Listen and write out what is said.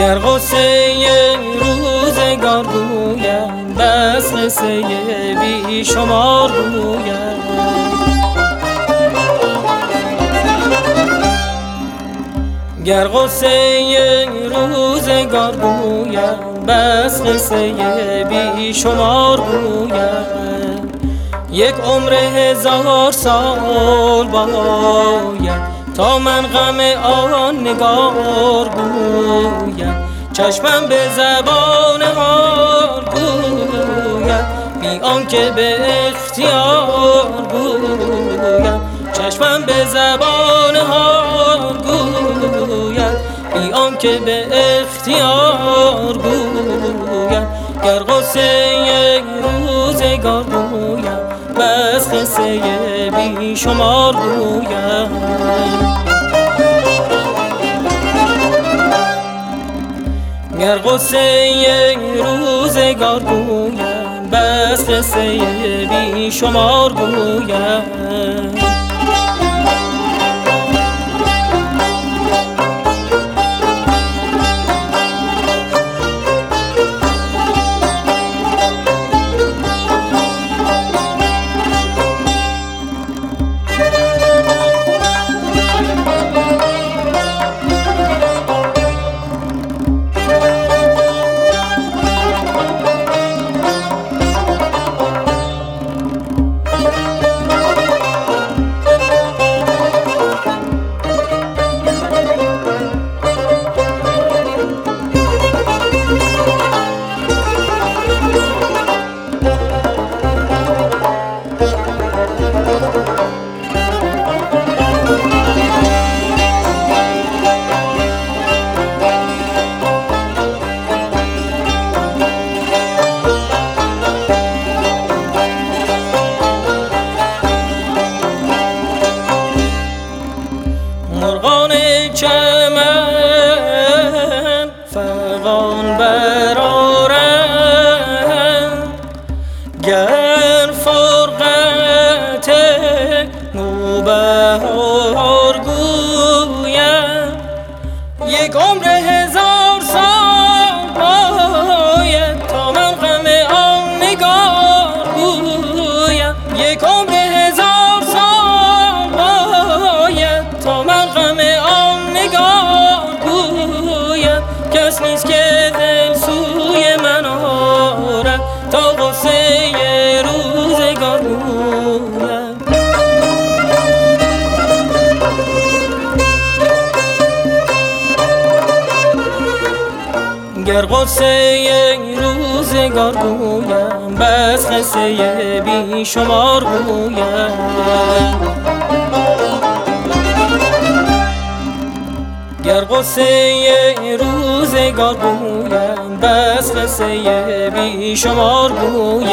گر غصه روزگار گویم بس قصه بی شمار گویم. گر غصه روزگار گویم بس قصه بی شمار گویم. یک عمر هزار سال باید من غم آن نگار گویم. چشمم به زبان حال گویم. بی آنکه به اختیار گویم. چشمم به زبان حال گویم. بی آنکه به اختیار گویم. گر غصه روزگار گویم بس قصه بی شمار گویم. گر غصه روزگار گویم بس قصه بی شمار گویم. یک عمر هزار سال باید تا من غم آن نگار گویم یک عمر گر غصه روزگار گویم بس قصه بی شمار گویم. گر غصه روزگار گویم بس قصه بی شمار گویم.